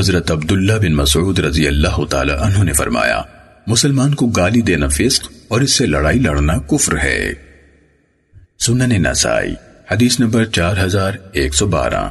حضرت عبداللہ بن مسعود رضی اللہ تعالی عنہ نے فرمایا، مسلمان کو گالی دینا فسق اور اس سے لڑائی لڑنا کفر ہے۔ سنن نسائی، حدیث نمبر چار ہزار ایک سو بارہ۔